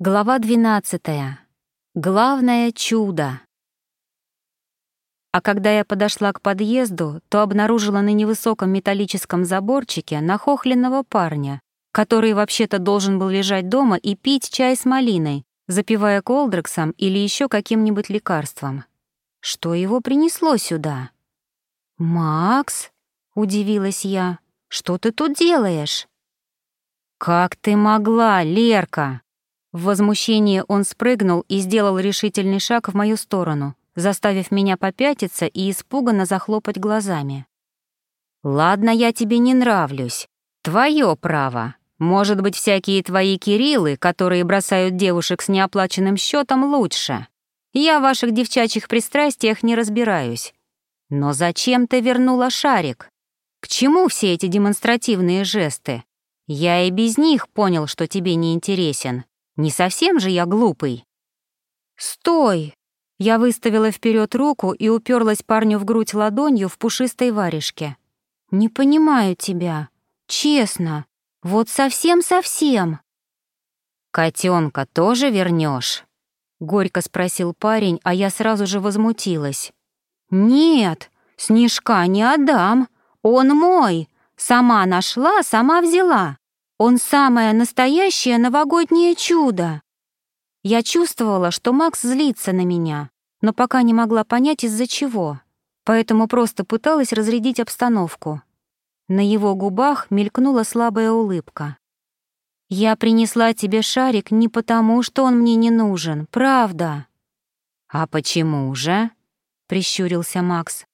Глава 12. Главное чудо. А когда я подошла к подъезду, то обнаружила на невысоком металлическом заборчике нахохленного парня, который вообще-то должен был лежать дома и пить чай с малиной, запивая колдрексом или еще каким-нибудь лекарством. Что его принесло сюда? «Макс?» — удивилась я. «Что ты тут делаешь?» «Как ты могла, Лерка?» В возмущении он спрыгнул и сделал решительный шаг в мою сторону, заставив меня попятиться и испуганно захлопать глазами. «Ладно, я тебе не нравлюсь. Твое право. Может быть, всякие твои Кириллы, которые бросают девушек с неоплаченным счетом, лучше. Я в ваших девчачьих пристрастиях не разбираюсь. Но зачем ты вернула шарик? К чему все эти демонстративные жесты? Я и без них понял, что тебе не интересен. Не совсем же я глупый. «Стой!» Я выставила вперед руку и уперлась парню в грудь ладонью в пушистой варежке. «Не понимаю тебя. Честно. Вот совсем-совсем». Котенка тоже вернешь? горько спросил парень, а я сразу же возмутилась. «Нет, снежка не отдам. Он мой. Сама нашла, сама взяла. Он самое настоящее новогоднее чудо. Я чувствовала, что Макс злится на меня, но пока не могла понять, из-за чего, поэтому просто пыталась разрядить обстановку. На его губах мелькнула слабая улыбка. «Я принесла тебе шарик не потому, что он мне не нужен, правда». «А почему же?» — прищурился Макс.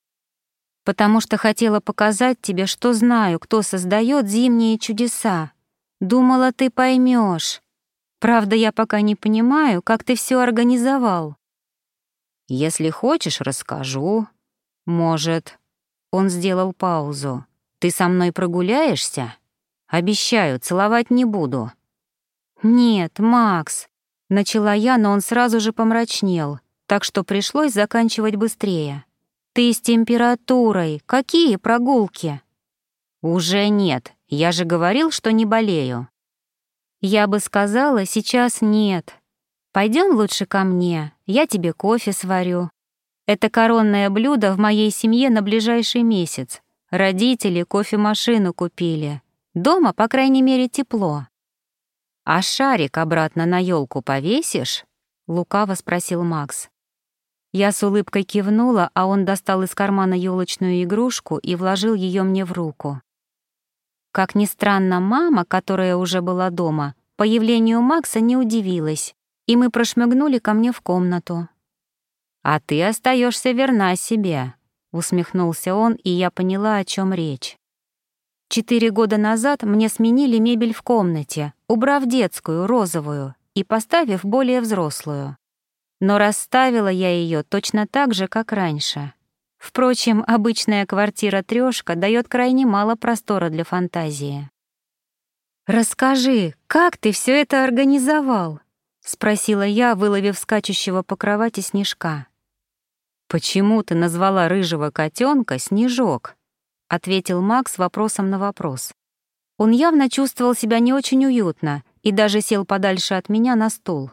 «Потому что хотела показать тебе, что знаю, кто создает зимние чудеса, Думала, ты поймешь. Правда, я пока не понимаю, как ты все организовал. Если хочешь, расскажу. Может, он сделал паузу. Ты со мной прогуляешься? Обещаю, целовать не буду. Нет, Макс, начала я, но он сразу же помрачнел, так что пришлось заканчивать быстрее. Ты с температурой. Какие прогулки? Уже нет, я же говорил, что не болею. Я бы сказала, сейчас нет. Пойдем лучше ко мне, я тебе кофе сварю. Это коронное блюдо в моей семье на ближайший месяц. Родители кофемашину купили. Дома, по крайней мере, тепло. А шарик обратно на елку повесишь? Лукаво спросил Макс. Я с улыбкой кивнула, а он достал из кармана елочную игрушку и вложил ее мне в руку. Как ни странно, мама, которая уже была дома, появлению Макса не удивилась, и мы прошмыгнули ко мне в комнату. «А ты остаешься верна себе», — усмехнулся он, и я поняла, о чем речь. Четыре года назад мне сменили мебель в комнате, убрав детскую, розовую, и поставив более взрослую. Но расставила я ее точно так же, как раньше. Впрочем, обычная квартира-трёшка даёт крайне мало простора для фантазии. «Расскажи, как ты всё это организовал?» — спросила я, выловив скачущего по кровати снежка. «Почему ты назвала рыжего котенка Снежок?» — ответил Макс вопросом на вопрос. Он явно чувствовал себя не очень уютно и даже сел подальше от меня на стул.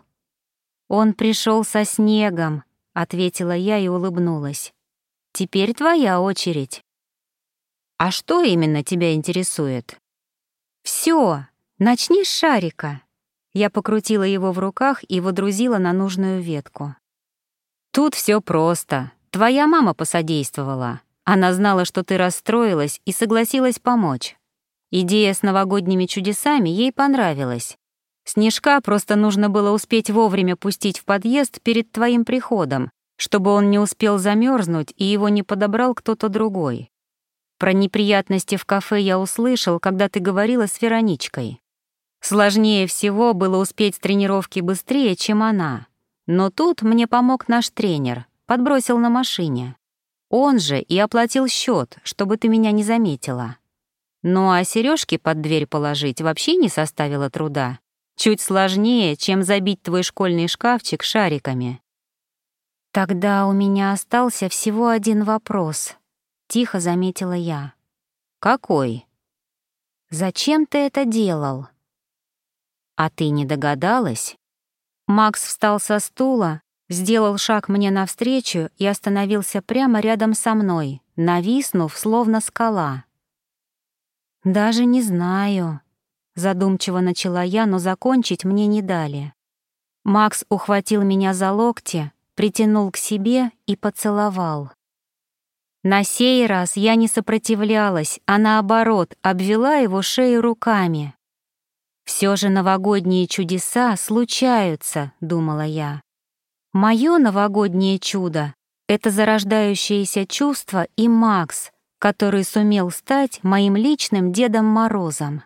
«Он пришел со снегом», — ответила я и улыбнулась. Теперь твоя очередь. А что именно тебя интересует? Все, начни с шарика. Я покрутила его в руках и водрузила на нужную ветку. Тут все просто. Твоя мама посодействовала. Она знала, что ты расстроилась и согласилась помочь. Идея с новогодними чудесами ей понравилась. Снежка просто нужно было успеть вовремя пустить в подъезд перед твоим приходом, чтобы он не успел замерзнуть и его не подобрал кто-то другой. Про неприятности в кафе я услышал, когда ты говорила с Вероничкой. Сложнее всего было успеть тренировки быстрее, чем она. Но тут мне помог наш тренер, подбросил на машине. Он же и оплатил счет, чтобы ты меня не заметила. Ну а сережки под дверь положить вообще не составило труда. Чуть сложнее, чем забить твой школьный шкафчик шариками. «Тогда у меня остался всего один вопрос», — тихо заметила я. «Какой?» «Зачем ты это делал?» «А ты не догадалась?» Макс встал со стула, сделал шаг мне навстречу и остановился прямо рядом со мной, нависнув, словно скала. «Даже не знаю», — задумчиво начала я, но закончить мне не дали. Макс ухватил меня за локти, притянул к себе и поцеловал. На сей раз я не сопротивлялась, а наоборот обвела его шею руками. «Все же новогодние чудеса случаются», — думала я. «Мое новогоднее чудо — это зарождающееся чувство и Макс, который сумел стать моим личным Дедом Морозом.